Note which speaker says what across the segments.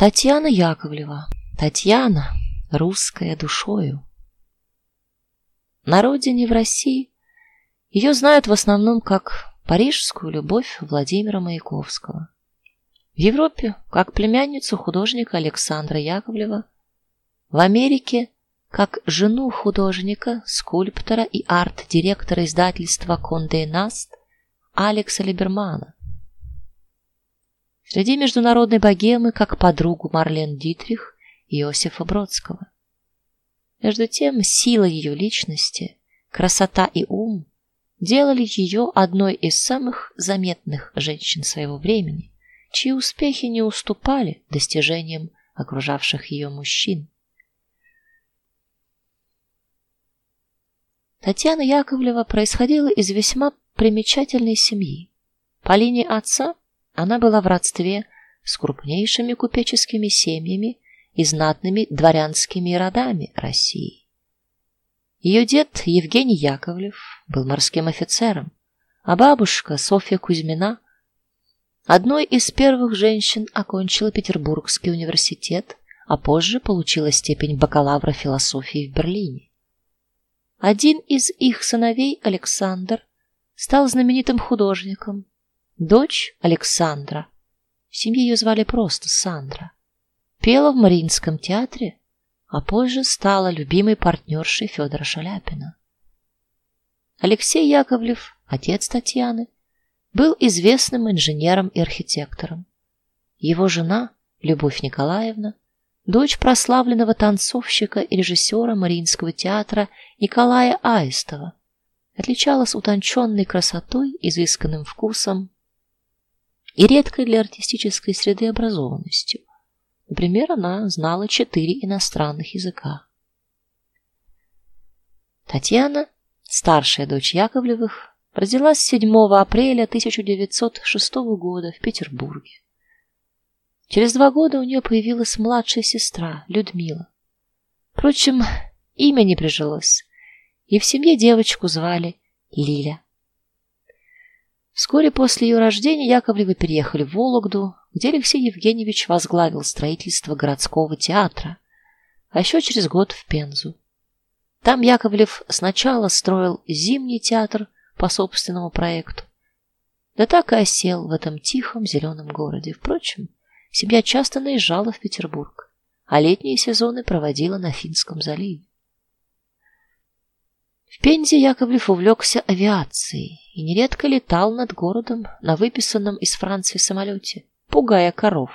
Speaker 1: Татьяна Яковлева. Татьяна, русская душою. На родине в России ее знают в основном как парижскую любовь Владимира Маяковского. В Европе как племянницу художника Александра Яковлева, в Америке как жену художника, скульптора и арт-директора издательства Конде Наст Алекса Либермана. Среди международной богемы как подругу Марлен Дитрих и Иосифа Бродского. Между тем, сила ее личности, красота и ум делали ее одной из самых заметных женщин своего времени, чьи успехи не уступали достижениям окружавших ее мужчин. Татьяна Яковлева происходила из весьма примечательной семьи. По линии отца она была в родстве с крупнейшими купеческими семьями и знатными дворянскими родами России. Ее дед Евгений Яковлев был морским офицером, а бабушка Софья Кузьмина одной из первых женщин окончила Петербургский университет, а позже получила степень бакалавра философии в Берлине. Один из их сыновей, Александр, стал знаменитым художником. Дочь Александра, в семье ее звали просто Сандра, пела в Мариинском театре, а позже стала любимой партнершей Федора Шаляпина. Алексей Яковлев, отец Татьяны, был известным инженером и архитектором. Его жена, Любовь Николаевна, дочь прославленного танцовщика и режиссера Мариинского театра Николая Аистова, отличалась утонченной красотой, изысканным вкусом и редкой для артистической среды образованностью. Например, она знала четыре иностранных языка. Татьяна, старшая дочь Яковлевых, родилась 7 апреля 1906 года в Петербурге. Через два года у нее появилась младшая сестра Людмила. Впрочем, имя не прижилось, и в семье девочку звали Лиля. Вскоре после ее рождения Яковлевы переехали в Вологду, где Алексей Евгеньевич возглавил строительство городского театра, а еще через год в Пензу. Там Яковлев сначала строил зимний театр по собственному проекту, да так и осел в этом тихом зеленом городе. Впрочем, Семья часто наезжала в Петербург, а летние сезоны проводила на Финском заливе. В Пензе Яковлев увлекся авиацией и нередко летал над городом на выписанном из Франции самолете, пугая коров.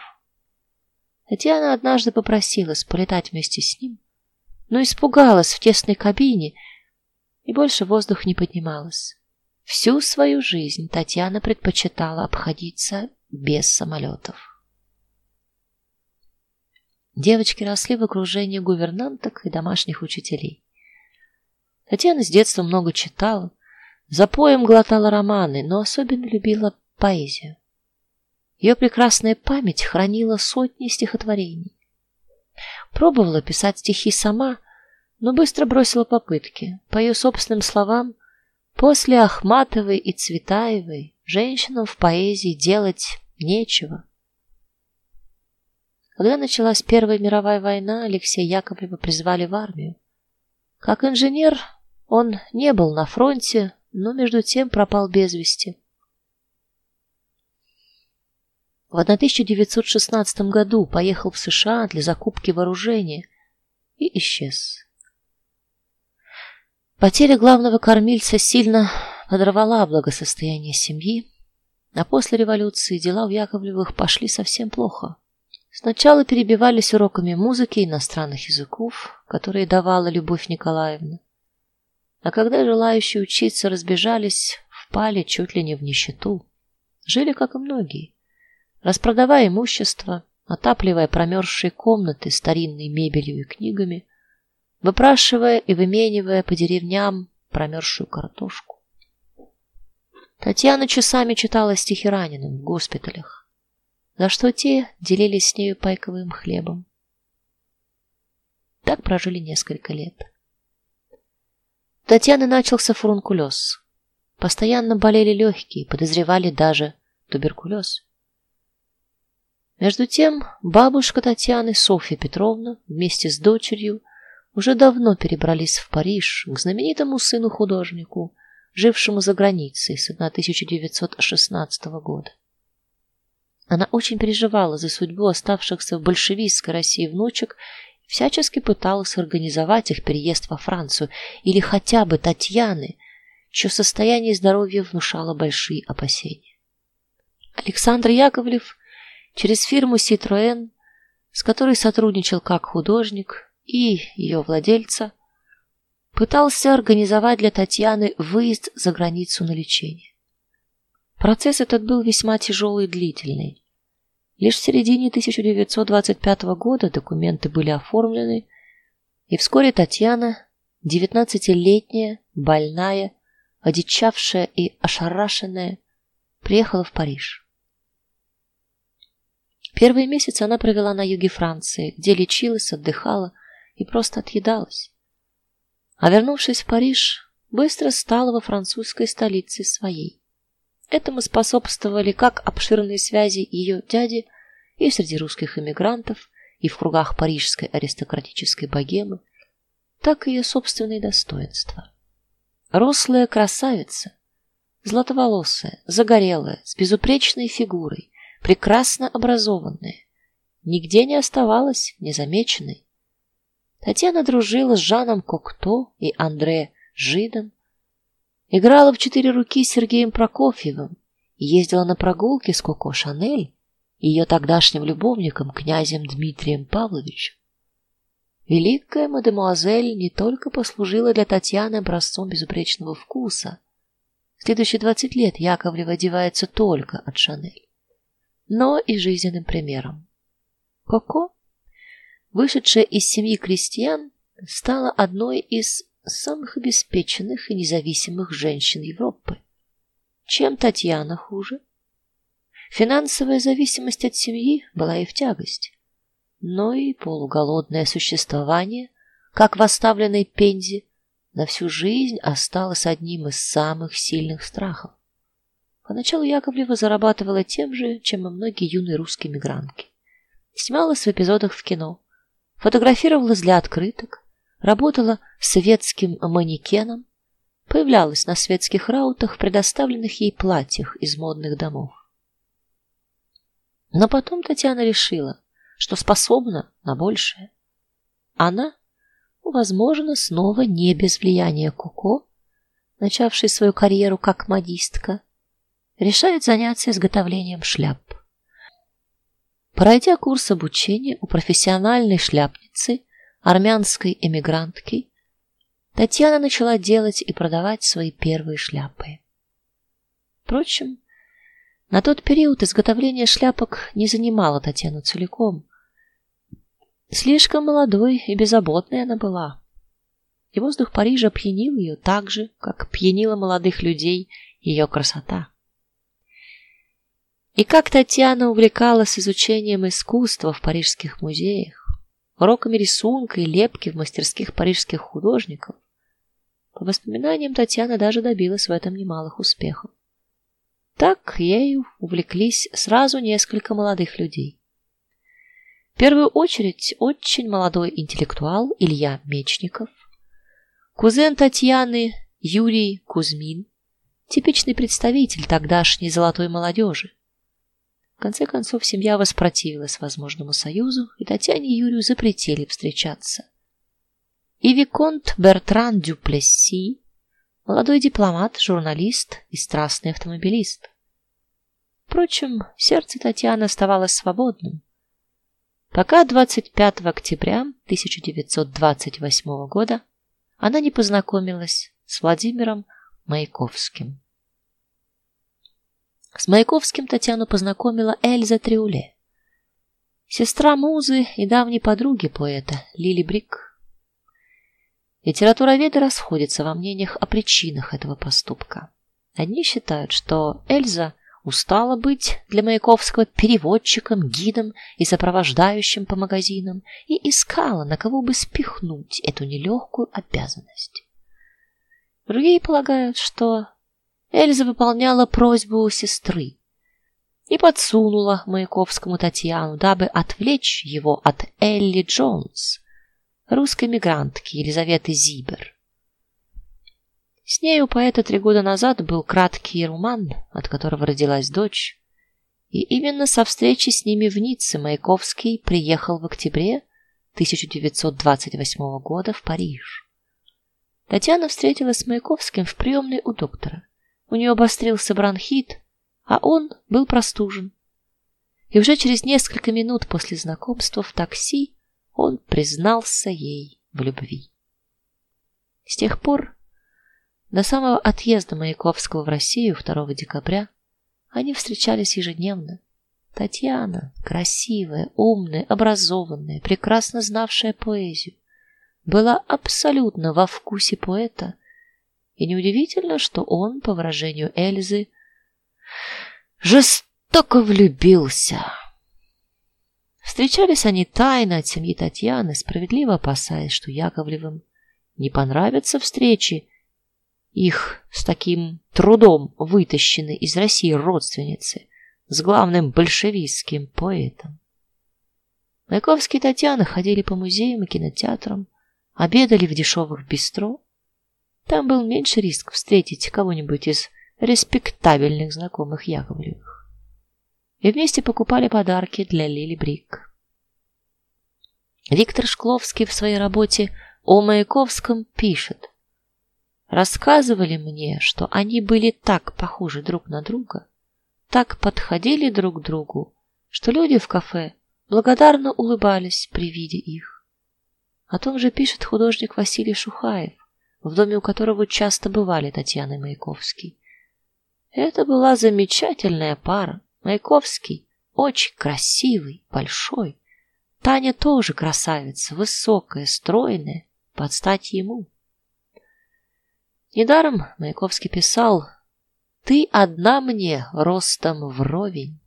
Speaker 1: Татьяна однажды попросилась полетать вместе с ним, но испугалась в тесной кабине и больше воздух не поднималась. Всю свою жизнь Татьяна предпочитала обходиться без самолетов. Девочки росли в окружении гувернанток и домашних учителей. Татьяна с детства много читала, за поем глотала романы, но особенно любила поэзию. Ее прекрасная память хранила сотни стихотворений. Пробовала писать стихи сама, но быстро бросила попытки. По ее собственным словам, после Ахматовой и Цветаевой женщинам в поэзии делать нечего. Когда началась Первая мировая война, Алексея Яковлева призвали в армию. Как инженер он не был на фронте, но между тем пропал без вести. В 1916 году поехал в США для закупки вооружения и исчез. Потеря главного кормильца сильно подорвала благосостояние семьи, а после революции дела у Яковлевых пошли совсем плохо. Сначала перебивались уроками музыки и иностранных языков, которые давала Любовь Николаевна. А когда желающие учиться разбежались, впали чуть ли не в нищету. Жили, как и многие, распродавая имущество, отапливая промерзшие комнаты старинной мебелью и книгами, выпрашивая и выменивая по деревням промерзшую картошку. Татьяна часами читала стихи раненым в госпиталях за что те делились с нею пайковым хлебом. Так прожили несколько лет. Татьяны начался фурункулез. Постоянно болели легкие, подозревали даже туберкулез. Между тем, бабушка Татьяны, Софья Петровна, вместе с дочерью уже давно перебрались в Париж к знаменитому сыну художнику, жившему за границей с 1916 года. Она очень переживала за судьбу оставшихся в большевистской России внучек всячески пыталась организовать их переезд во Францию или хотя бы Татьяны, чье состояние здоровья внушало большие опасения. Александр Яковлев через фирму Citroën, с которой сотрудничал как художник, и ее владельца пытался организовать для Татьяны выезд за границу на лечение. Процесс этот был весьма тяжелый и длительный. Лишь в середине 1925 года документы были оформлены, и вскоре Татьяна, девятнадцатилетняя, больная, одичавшая и ошарашенная, приехала в Париж. Первые месяцы она провела на юге Франции, где лечилась, отдыхала и просто отъедалась. А вернувшись в Париж, быстро стала во французской столице своей. Этому способствовали как обширные связи ее дяди и среди русских эмигрантов, и в кругах парижской аристократической богемы, так и ее собственные достоинства. Рослая красавица, златоволосая, загорелая, с безупречной фигурой, прекрасно образованная, нигде не оставалась незамеченной. Татьяна дружила с Жаном Кокто и Андре Жидом, играла в четыре руки с Сергеем Прокофьевым, ездила на прогулки с Коко Шанель и ее тогдашним любовником князем Дмитрием Павловичем. Великая мадемуазель не только послужила для Татьяны образцом безупречного вкуса. Следующие двадцать лет Яковлев одевается только от Шанель, но и жизненным примером. Коко, вышедшая из семьи крестьян, стала одной из самых обеспеченных и независимых женщин Европы. Чем Татьяна хуже? Финансовая зависимость от семьи была и в тягость, но и полуголодное существование, как в оставленной Пензе, на всю жизнь осталось одним из самых сильных страхов. Поначалу Яковлева зарабатывала тем же, чем и многие юные русские мигрантки. Снималась в эпизодах в кино, фотографировалась для открыток, работала светским манекеном, появлялась на светских раутах в предоставленных ей платьях из модных домов. Но потом Татьяна решила, что способна на большее. Она, возможно, снова не без влияния Коко, начавшей свою карьеру как модистка, решает заняться изготовлением шляп. Пройдя курс обучения у профессиональной шляпницы, армянской эмигрантки, Татьяна начала делать и продавать свои первые шляпы. Впрочем, на тот период изготовление шляпок не занимало Татьяну целиком. Слишком молодой и беззаботной она была. И воздух Парижа пьянил ее так же, как пьянила молодых людей ее красота. И как Татьяна увлекалась изучением искусства в парижских музеях, уроками рисунка и лепки в мастерских парижских художников. По воспоминаниям Татьяна даже добилась в этом немалых успехов. Так ею увлеклись сразу несколько молодых людей. В первую очередь очень молодой интеллектуал Илья Мечников, кузен Татьяны Юрий Кузьмин, типичный представитель тогдашней золотой молодежи. В конце концов, семья воспротивилась возможному союзу, и Татьяне и Юрию запретили встречаться. И виконт Бертран Дюплесси, молодой дипломат, журналист и страстный автомобилист. Впрочем, сердце Татьяны оставалось свободным. Пока 25 октября 1928 года она не познакомилась с Владимиром Маяковским. С Маяковским Татьяну познакомила Эльза Триуле, сестра музы и давней подруги поэта Лили Брик. Литературоведы расходятся во мнениях о причинах этого поступка. Одни считают, что Эльза устала быть для Маяковского переводчиком, гидом и сопровождающим по магазинам и искала, на кого бы спихнуть эту нелегкую обязанность. Другие полагают, что Эльза выполняла просьбу сестры. и подсунула Маяковскому Татьяну, дабы отвлечь его от Элли Джонс, русской мигрантки Елизаветы Зибер. С ней у поэта три года назад был краткий роман, от которого родилась дочь, и именно со встречи с ними в Ницце Маяковский приехал в октябре 1928 года в Париж. Татьяна встретилась с Маяковским в приемной у доктора. У нее обострился бронхит, а он был простужен. И уже через несколько минут после знакомства в такси он признался ей в любви. С тех пор до самого отъезда Маяковского в Россию 2 декабря они встречались ежедневно. Татьяна, красивая, умная, образованная, прекрасно знавшая поэзию, была абсолютно во вкусе поэта, и неудивительно, что он, по выражению Эльзы, жестоко влюбился. Встречались они тайно от семьи Татьяны, справедливо опасаясь, что Яковлевым не понравятся встречи их с таким трудом вытащены из России родственницы с главным большевистским поэтом. Маяковский и Татьяна ходили по музеям и кинотеатрам, обедали в дешевых бистро. Там был меньше риск встретить кого-нибудь из респектабельных знакомых Яковлевых. И вместе покупали подарки для Лили Брик. Виктор Шкловский в своей работе о Маяковском пишет: Рассказывали мне, что они были так похожи друг на друга, так подходили друг к другу, что люди в кафе благодарно улыбались при виде их. О том же пишет художник Василий Шухаев, в доме у которого часто бывали Татьяна и Маяковский. Это была замечательная пара. Маяковский очень красивый, большой. Таня тоже красавица, высокая, стройная, под стать ему. Недаром Маяковский писал: "Ты одна мне ростом вровень".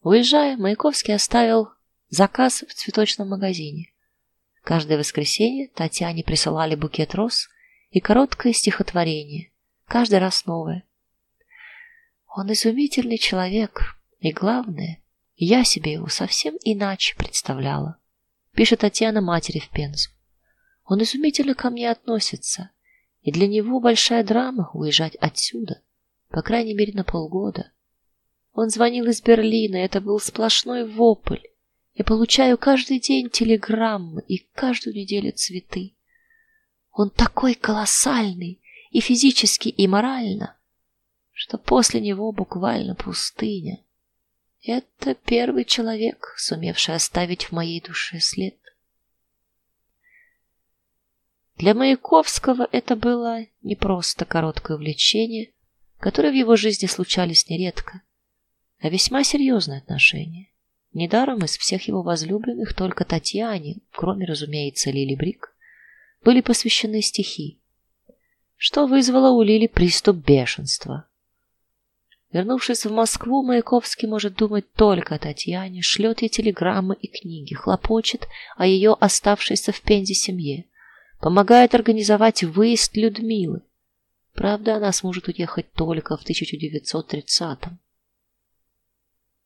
Speaker 1: Уезжая, Маяковский оставил заказ в цветочном магазине. Каждое воскресенье Татьяне присылали букет роз и короткое стихотворение, каждый раз новое. Он изумительный человек, и главное, я себе его совсем иначе представляла. Пишет Татьяна матери в Пензу. Он изумительно ко мне относится, и для него большая драма уезжать отсюда, по крайней мере на полгода. Он звонил из Берлина, это был сплошной вопль. Я получаю каждый день телеграммы и каждую неделю цветы. Он такой колоссальный и физически, и морально, что после него буквально пустыня. Это первый человек, сумевший оставить в моей душе след. Для Маяковского это было не просто короткое увлечение, которое в его жизни случались нередко, а весьма серьезные отношения. Недаром из всех его возлюбленных только Татьяне, кроме, разумеется, Лили Брик, были посвящены стихи, что вызвало у Лили приступ бешенства. Вернувшись в Москву, Маяковский может думать только о Татьяне, шлет ей телеграммы и книги, хлопочет о ее оставшейся в Пензе семье помогает организовать выезд Людмилы. Правда, она сможет уехать только в 1930-м.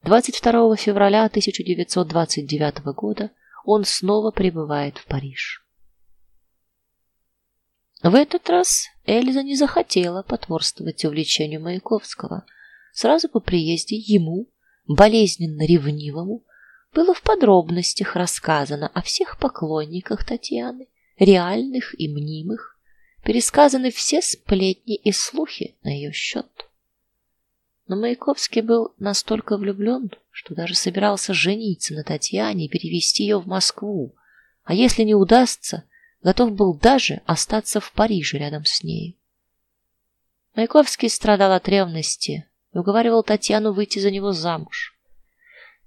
Speaker 1: 22 февраля 1929 года он снова прибывает в Париж. В этот раз Эльза не захотела потворствовать увлечению Маяковского. Сразу по приезде ему, болезненно ревнивому, было в подробностях рассказано о всех поклонниках Татьяны реальных и мнимых, пересказаны все сплетни и слухи на ее счет. Но Маяковский был настолько влюблен, что даже собирался жениться на Татьяне и перевести ее в Москву, а если не удастся, готов был даже остаться в Париже рядом с ней. Маяковский страдал от ревности и уговаривал Татьяну выйти за него замуж.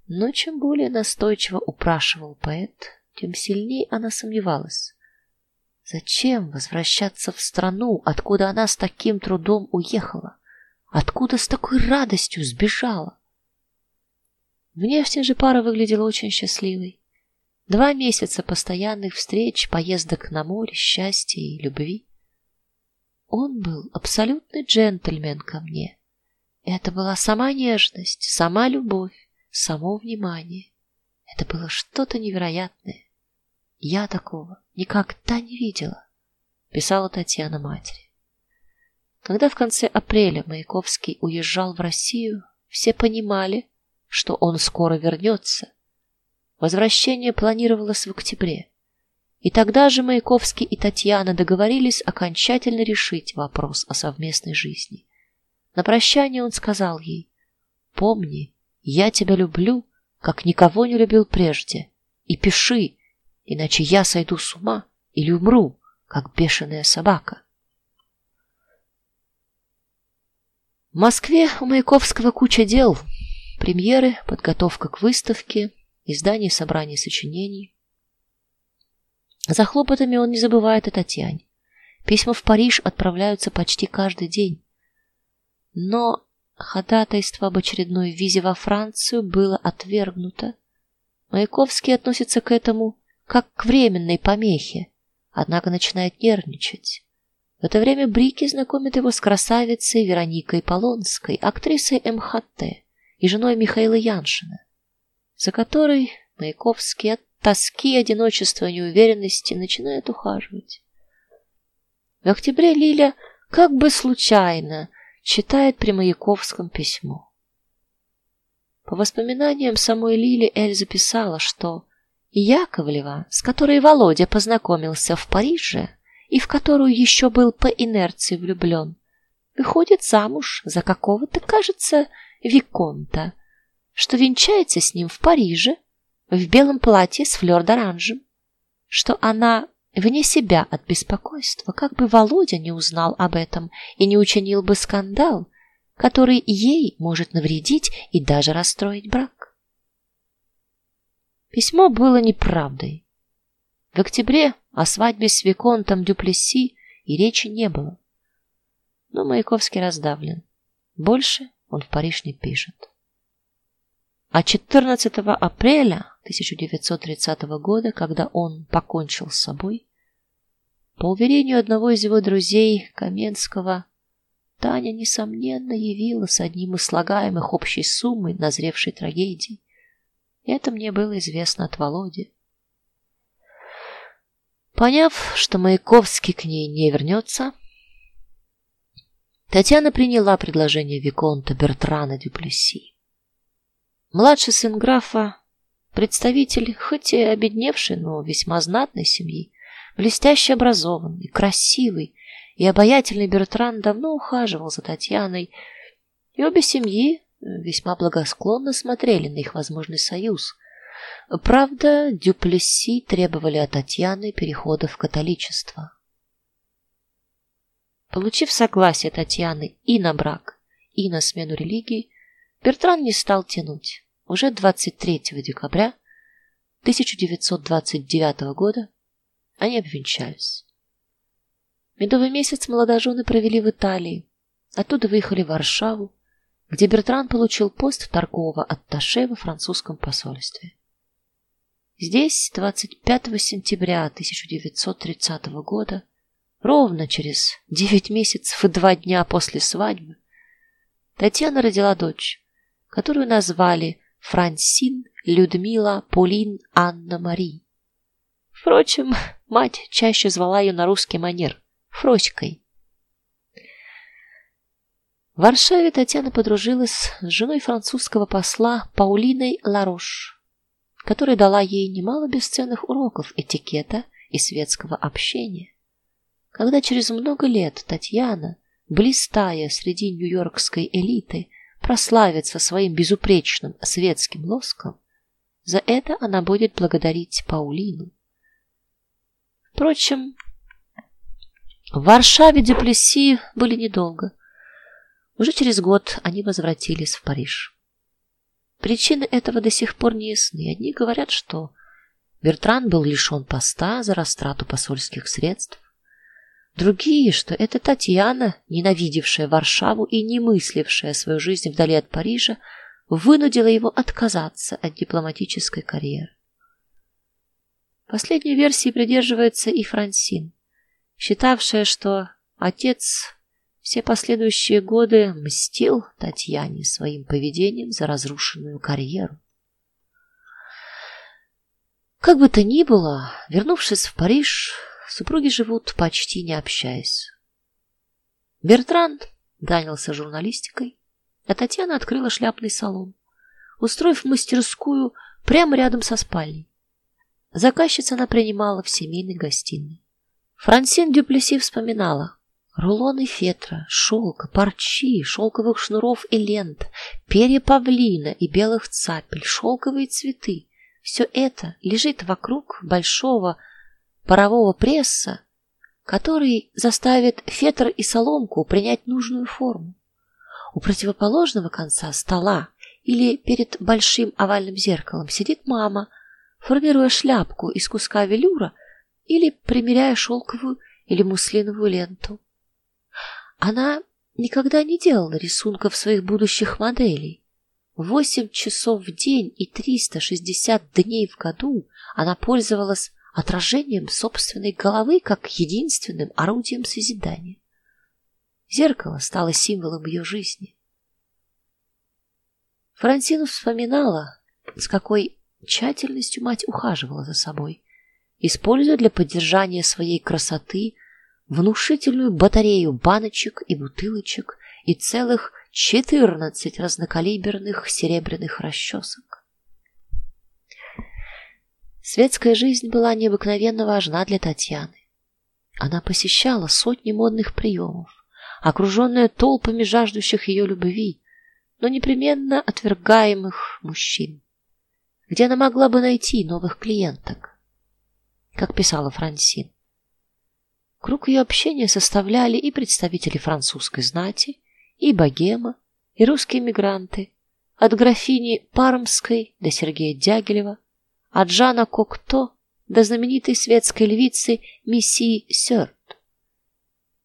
Speaker 1: Но чем более настойчиво упрашивал поэт, тем сильнее она сомневалась. Зачем возвращаться в страну, откуда она с таким трудом уехала? Откуда с такой радостью сбежала? Внешне же пара выглядела очень счастливой. Два месяца постоянных встреч, поездок на море, счастья и любви. Он был абсолютный джентльмен ко мне. Это была сама нежность, сама любовь, само внимание. Это было что-то невероятное. Я такого никогда не видела, писала Татьяна матери. Когда в конце апреля Маяковский уезжал в Россию, все понимали, что он скоро вернется. Возвращение планировалось в октябре. И тогда же Маяковский и Татьяна договорились окончательно решить вопрос о совместной жизни. На прощание он сказал ей: "Помни, я тебя люблю, как никого не любил прежде, и пиши, иначе я сойду с ума или умру, как бешеная собака". В Москве у Маяковского куча дел: премьеры, подготовка к выставке, издание собраний сочинений. За хлопотами он не забывает о Татьяне. Письма в Париж отправляются почти каждый день. Но ходатайство об очередной визе во Францию было отвергнуто. Маяковский относится к этому как к временной помехе, однако начинает нервничать. В это время Брики знакомит его с красавицей Вероникой Полонской, актрисой МХТ и женой Михаила Яншина, за которой Маяковский от тоски, одиночества и неуверенности начинает ухаживать. В октябре Лиля как бы случайно читает при Маяковском письмо. По воспоминаниям самой Лили Эль записала, что Яковлева, с которой Володя познакомился в Париже и в которую еще был по инерции влюблен, выходит замуж за какого-то, кажется, виконта, что венчается с ним в Париже в белом платье с флёр-д'оранжем, что она вне себя от беспокойства, как бы Володя не узнал об этом и не учинил бы скандал, который ей может навредить и даже расстроить брак. Письмо было неправдой. В октябре о свадьбе с виконтом Дюплесси и речи не было. Но Маяковский раздавлен. Больше он в Париж не пишет. А 14 апреля 1930 года, когда он покончил с собой, по уверению одного из его друзей Каменского, Таня несомненно явилась одним из слагаемых общей суммы назревшей трагедии. Это мне было известно от Володи. Поняв, что Маяковский к ней не вернется, Татьяна приняла предложение виконта Бертрана Дюплесси. Младший сын графа, представитель хоть и обедневшей, но весьма знатной семьи, блестяще образованный, красивый и обаятельный Бертран давно ухаживал за Татьяной, и обе семьи весьма благосклонно смотрели на их возможный союз. Правда, Дюплесси требовали от Татьяны перехода в католичество. Получив согласие Татьяны и на брак, и на смену религии, Бертран не стал тянуть. Уже 23 декабря 1929 года они обвенчались. Медовый месяц молодожены провели в Италии, оттуда выехали в Варшаву, где Бертран получил пост торгового атташе во французском посольстве. Здесь 25 сентября 1930 года, ровно через 9 месяцев и 2 дня после свадьбы, Татьяна родила дочь, которую назвали Франсин, Людмила, Полин, Анна Мари. Впрочем, мать чаще звала ее на русский манер Фроськой. В Варшаве Татьяна подружилась с женой французского посла Паулиной Ларош, которая дала ей немало бесценных уроков этикета и светского общения. Когда через много лет Татьяна, блистая среди нью-йоркской элиты, прославится своим безупречным светским лоском, за это она будет благодарить Паулину. Впрочем, в Варшаве Дюплесси были недолго. Уже через год они возвратились в Париж. Причины этого до сих пор не ясны. Одни говорят, что Бертран был лишен поста за растрату посольских средств, Другие, что это Татьяна, ненавидевшая Варшаву и не мыслившая свою жизнь вдали от Парижа, вынудила его отказаться от дипломатической карьеры. Последней версии придерживается и Франсин, считавшая, что отец все последующие годы мстил Татьяне своим поведением за разрушенную карьеру. Как бы то ни было, вернувшись в Париж, супруги живут почти не общаясь. Бертранд занялся журналистикой, а Татьяна открыла шляпный салон, устроив мастерскую прямо рядом со спальней. Заказчиц она принимала в семейной гостиной. Франсин Дюплеси вспоминала: рулоны фетра, шелка, парчи, шелковых шнуров и лент, перья павлина и белых цапель, шелковые цветы. Все это лежит вокруг большого парового пресса, который заставит фетр и соломку принять нужную форму. У противоположного конца стола или перед большим овальным зеркалом сидит мама, формируя шляпку из куска велюра или примеряя шелковую или муслиновую ленту. Она никогда не делала рисунков своих будущих моделей. Восемь часов в день и 360 дней в году она пользовалась отражением собственной головы как единственным орудием созидания. Зеркало стало символом ее жизни. Франсина вспоминала, с какой тщательностью мать ухаживала за собой используя для поддержания своей красоты внушительную батарею баночек и бутылочек и целых четырнадцать разнокалиберных серебряных расчесок. Светская жизнь была необыкновенно важна для Татьяны. Она посещала сотни модных приемов, окруженная толпами жаждущих ее любви, но непременно отвергаемых мужчин. Где она могла бы найти новых клиенток? как писала Франсин. Круг ее общения составляли и представители французской знати, и богема, и русские мигранты, от графини Пармской до Сергея Дягилева, от Жана Кокто до знаменитой светской львицы Мисси Сёрт.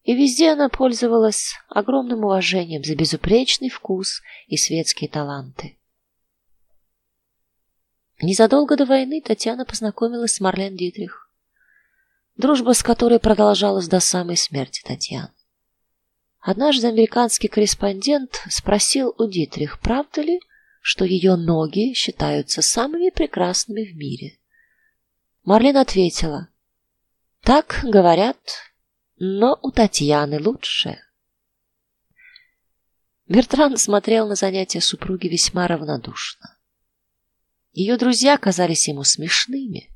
Speaker 1: И везде она пользовалась огромным уважением за безупречный вкус и светские таланты. Незадолго до войны Татьяна познакомилась с Марлен Дитрих дружба с которой продолжалась до самой смерти Татьяны. Однажды американский корреспондент спросил у Дитрих, правда ли, что ее ноги считаются самыми прекрасными в мире. Марлен ответила: "Так говорят, но у Татьяны лучше". Бертран смотрел на занятия супруги весьма равнодушно. Ее друзья казались ему смешными.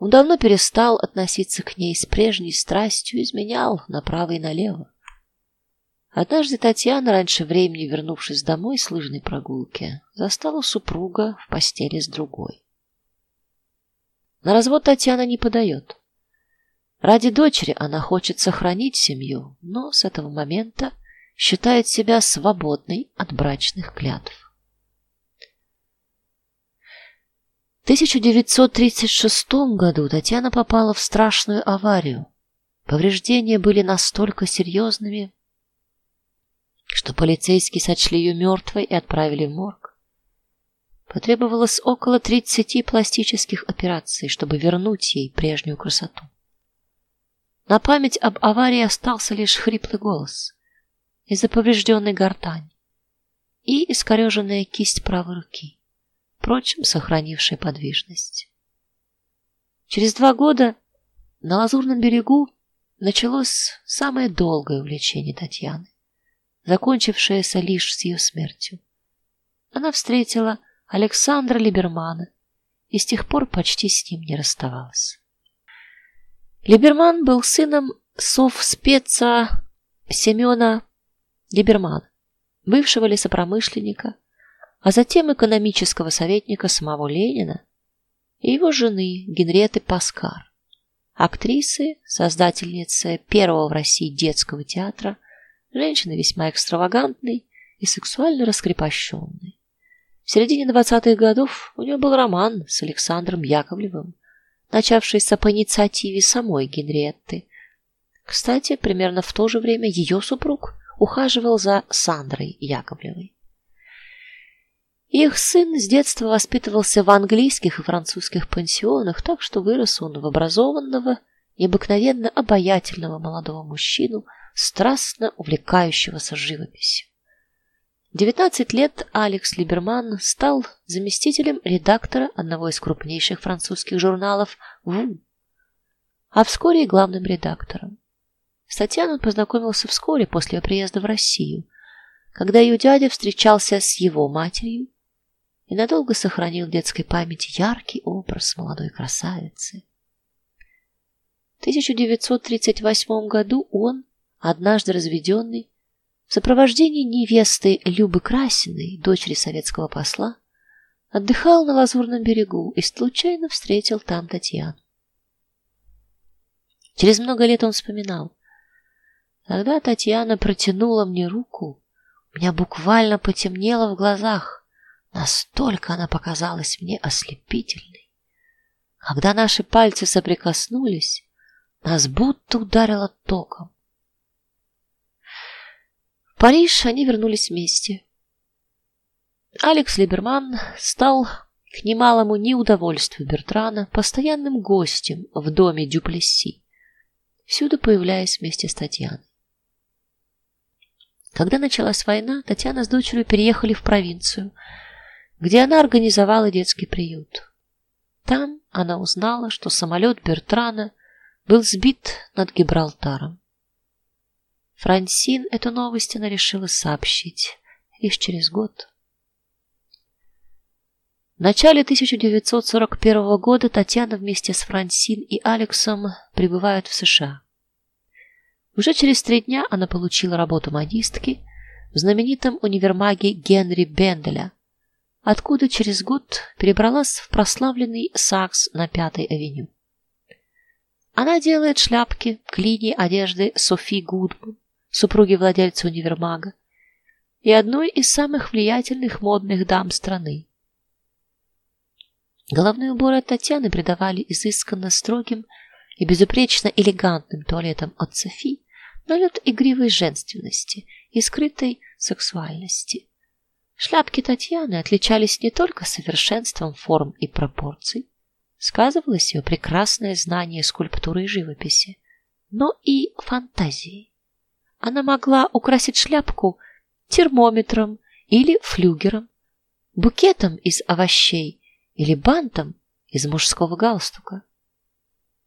Speaker 1: Он давно перестал относиться к ней с прежней страстью, изменял направо и налево. Однажды Татьяна, раньше времени вернувшись домой с лыжной прогулки, застала супруга в постели с другой. На развод Татьяна не подает. Ради дочери она хочет сохранить семью, но с этого момента считает себя свободной от брачных клятв. 1936 году Татьяна попала в страшную аварию. Повреждения были настолько серьезными, что полицейские сочли ее мертвой и отправили в морг. Потребовалось около 30 пластических операций, чтобы вернуть ей прежнюю красоту. На память об аварии остался лишь хриплый голос из-за поврежденной гортани и искореженная кисть правой руки впрочем, сохранившая подвижность. Через два года на Лазурном берегу началось самое долгое увлечение Татьяны, закончившееся лишь с ее смертью. Она встретила Александра Либермана и с тех пор почти с ним не расставалась. Либерман был сыном совспеца Семена Либермана, бывшего лесопромышленника, а затем экономического советника самого Ленина и его жены Генриетты Паскар, актрисы, создательницы первого в России детского театра, женщины весьма экстравагантной и сексуально раскрепощенной. В середине двадцатых годов у нее был роман с Александром Яковлевым, начавшийся по инициативе самой Генриетты. Кстати, примерно в то же время ее супруг ухаживал за Сандрой Яковлевой. Их сын с детства воспитывался в английских и французских пансионах, так что вырос он в образованного, необыкновенно обаятельного молодого мужчину страстно увлекающегося живописью. В 19 лет Алекс Либерман стал заместителем редактора одного из крупнейших французских журналов «Ву», а вскоре и главным редактором. С Татьяной он познакомился вскоре после ее приезда в Россию, когда ее дядя встречался с его матерью и надолго сохранил в детской памяти яркий образ молодой красавицы. В 1938 году он, однажды разведенный, в сопровождении невесты Любы Красиной, дочери советского посла, отдыхал на Лазурном берегу и случайно встретил там Татьяну. Через много лет он вспоминал: Когда Татьяна протянула мне руку, у меня буквально потемнело в глазах. Настолько она показалась мне ослепительной. Когда наши пальцы соприкоснулись, нас будто ударило током. Париж они вернулись вместе. Алекс Либерман стал к немалому неудовольствию Бертрана постоянным гостем в доме Дюплесси, всюду появляясь вместе с Татьяной. Когда началась война, Татьяна с дочерью переехали в провинцию, где она организовала детский приют. Там она узнала, что самолет Бертрана был сбит над Гибралтаром. Франсин эту новость она решила сообщить лишь через год. В начале 1941 года Татьяна вместе с Франсин и Алексом прибывают в США. Уже через три дня она получила работу модистки в знаменитом универмаге Генри Бенделя, откуда через год перебралась в прославленный Сакс на Пятой авеню. Она делает шляпки к линии одежды Софи Гудман, супруги владельца универмага, и одной из самых влиятельных модных дам страны. Головные уборы Татьяны придавали изысканно строгим и безупречно элегантным туалетам от Софи налет игривой женственности и скрытой сексуальности. Шляпки Татьяны отличались не только совершенством форм и пропорций, сказывалось ее прекрасное знание скульптуры и живописи, но и фантазией. Она могла украсить шляпку термометром или флюгером, букетом из овощей или бантом из мужского галстука.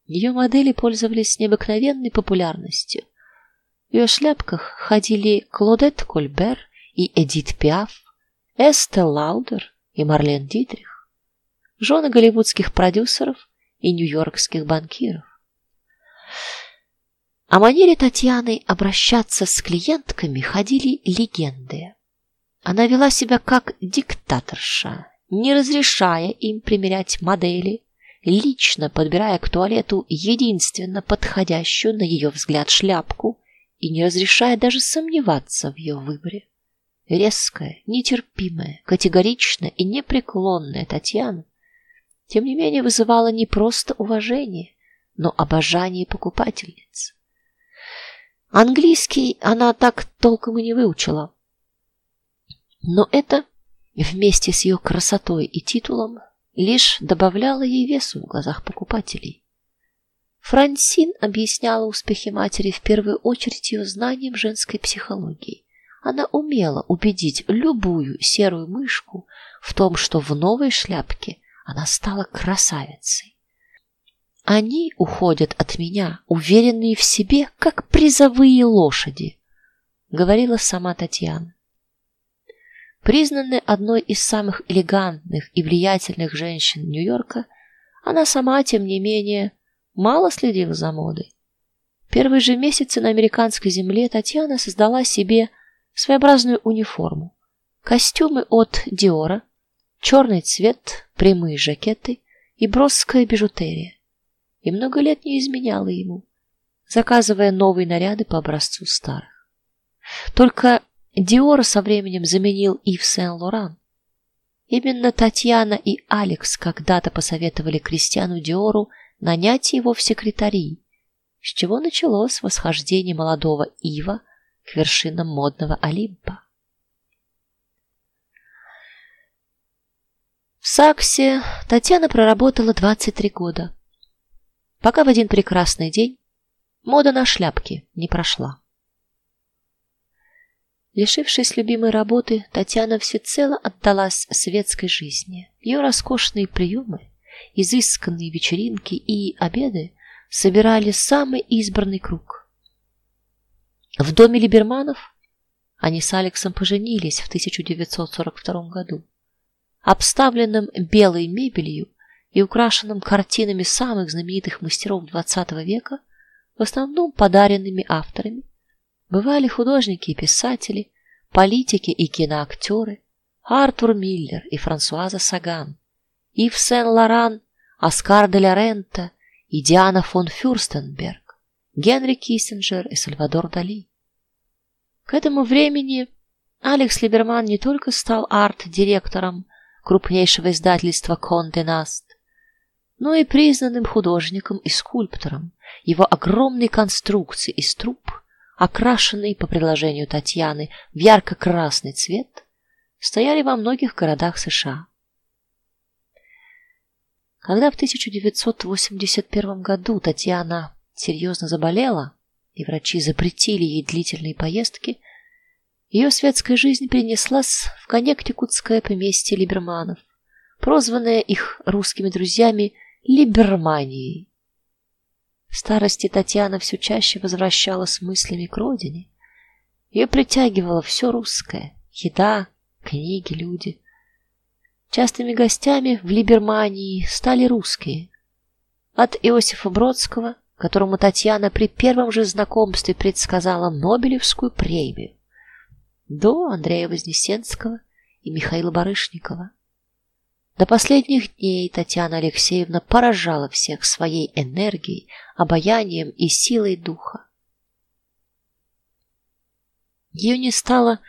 Speaker 1: Ее модели пользовались необыкновенной популярностью. В ее шляпках ходили Клодет Кольбер и Эдит Пиаф, Эстел Лаудер и Марлен Дитрих, жены голливудских продюсеров и нью-йоркских банкиров. О манере Татьяны обращаться с клиентками ходили легенды. Она вела себя как диктаторша, не разрешая им примерять модели, лично подбирая к туалету единственно подходящую на ее взгляд шляпку и не разрешая даже сомневаться в ее выборе. Резкая, нетерпимая, категоричная и непреклонная Татьяна тем не менее вызывала не просто уважение, но обожание покупательниц. Английский она так толком и не выучила. Но это вместе с ее красотой и титулом лишь добавляло ей весу в глазах покупателей. Франсин объясняла успехи матери в первую очередь ее знанием женской психологии. Она умела убедить любую серую мышку в том, что в новой шляпке она стала красавицей. Они уходят от меня, уверенные в себе, как призовые лошади, говорила сама Татьяна. Признанная одной из самых элегантных и влиятельных женщин Нью-Йорка, она сама, тем не менее, мало следила за модой. Первые же месяцы на американской земле Татьяна создала себе своеобразную униформу: костюмы от Диора, черный цвет, прямые жакеты и броская бижутерия и много лет не изменяла ему, заказывая новые наряды по образцу старых. Только Диор со временем заменил Ив Сен-Лоран. Именно Татьяна и Алекс когда-то посоветовали Кристиану Диору нанять его в секретари, с чего началось восхождение молодого Ива к вершинам модного Олимпа. В Саксе Татьяна проработала 23 года пока в один прекрасный день мода на шляпки не прошла. Лишившись любимой работы, Татьяна всецело отдалась светской жизни. Ее роскошные приемы, изысканные вечеринки и обеды собирали самый избранный круг. В доме Либерманов они с Алексом поженились в 1942 году. Обставленным белой мебелью и украшенным картинами самых знаменитых мастеров XX века, в основном подаренными авторами, Бывали художники и писатели, политики и киноактеры, Артур Миллер и Франсуаза Саган, Ив Сен-Лоран, Оскар де Рента и Диана фон Фюрстенберг, Генри Киссинджер и Сальвадор Дали. К этому времени Алекс Либерман не только стал арт-директором крупнейшего издательства Конде Наст, но и признанным художником и скульптором. Его огромные конструкции из труб окрашенные по предложению Татьяны в ярко-красный цвет, стояли во многих городах США. Когда в 1981 году Татьяна серьезно заболела, и врачи запретили ей длительные поездки, ее светская жизнь перенеслась в коннектикутское поместье Либерманов, прозванное их русскими друзьями Либерманией. В старости Татьяна все чаще возвращалась мыслями к родине. Ее притягивало все русское: еда, книги, люди. Частыми гостями в Либермании стали русские. От Иосифа Бродского, которому Татьяна при первом же знакомстве предсказала Нобелевскую премию, до Андрея Вознесенского и Михаила Барышникова. До последних дней Татьяна Алексеевна поражала всех своей энергией, обаянием и силой духа. Ее не стало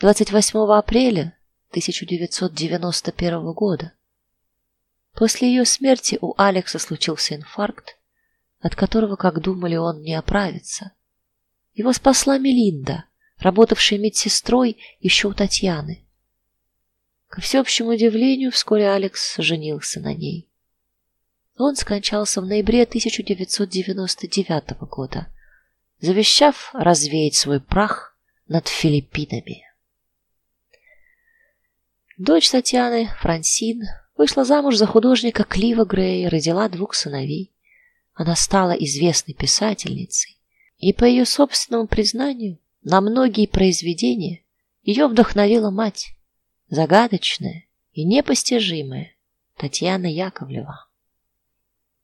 Speaker 1: 28 апреля 1991 года. После ее смерти у Алекса случился инфаркт, от которого, как думали, он не оправится. Его спасла Мелинда, работавшая медсестрой еще у Татьяны. К всеобщему удивлению, вскоре Алекс женился на ней. Он скончался в ноябре 1999 года, завещав развеять свой прах над Филиппинами. Дочь Татьяны, Франсин, вышла замуж за художника Клива Грея, родила двух сыновей. Она стала известной писательницей, и по ее собственному признанию, на многие произведения ее вдохновила мать загадочная и непостижимая Татьяна Яковлева.